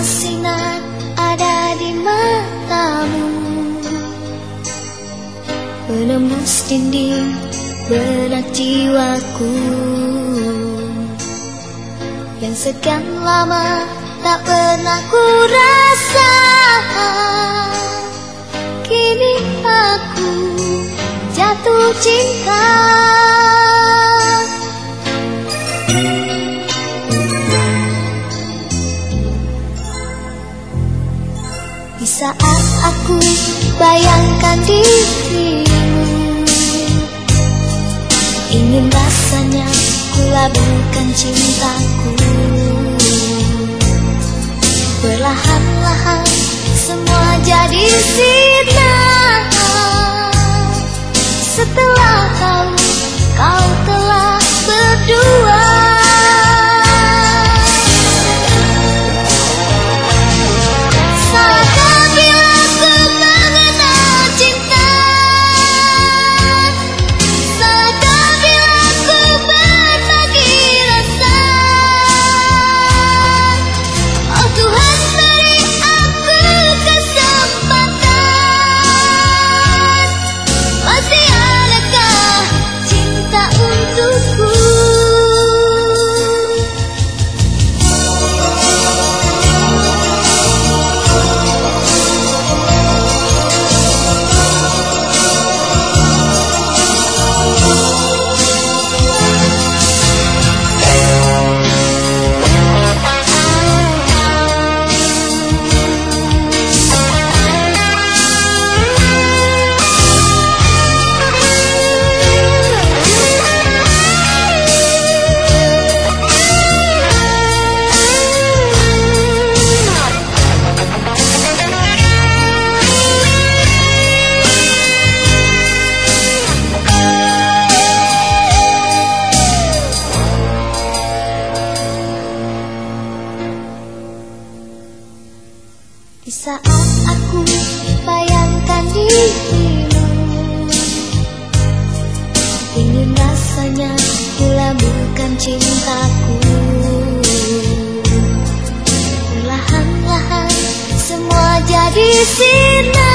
sinar ada di matamu. Menembus dinding benak jiwaku. Yang sekian lama tak pernah ku rasa. Kini aku jatuh cinta. Saat aku bayangkan dirimu. Ingin rasanya ku labuhkan cintaku. Perlahan-lahan semua jadi sinar Setelah kau Di saat aku bayangkan dirimu Ingin rasanya kulabuhkan cintaku. Perlahan-lahan semua jadi sinar